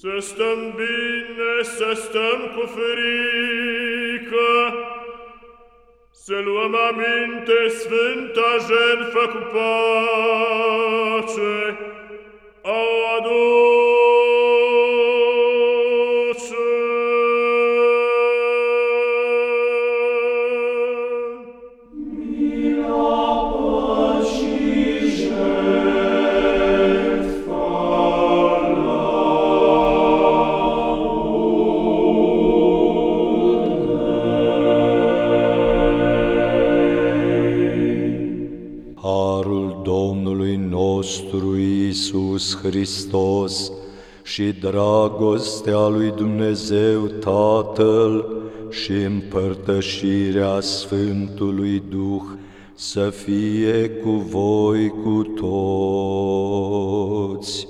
Să stăm bine, să stăm cu frică, să luăm aminte sfânta jertfă cu pace. Au Domnului nostru Isus Hristos și dragostea lui Dumnezeu Tatăl și împărtășirea Sfântului Duh să fie cu voi cu toți.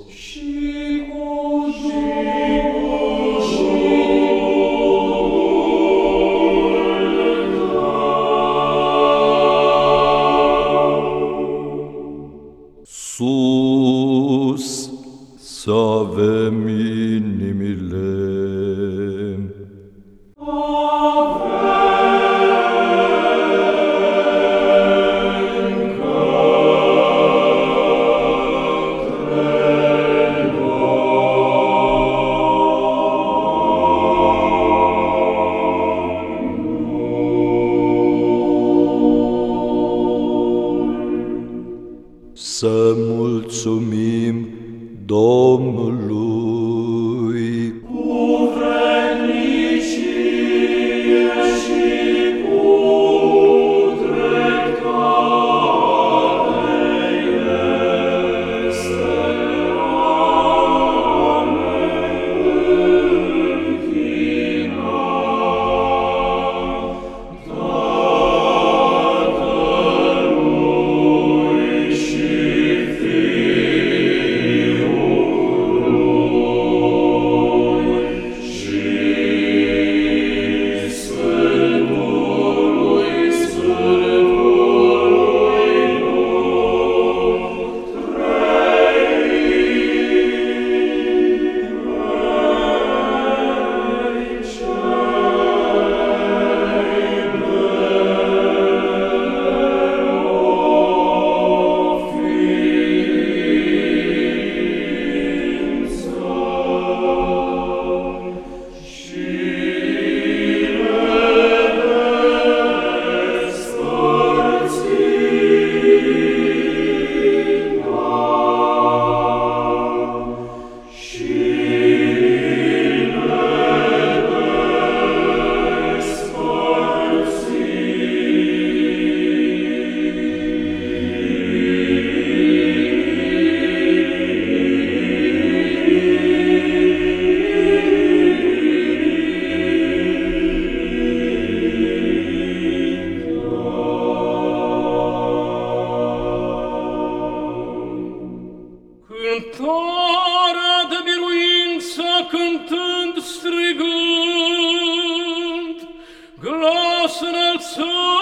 să mulțumim Domnului. Glossen al Sole.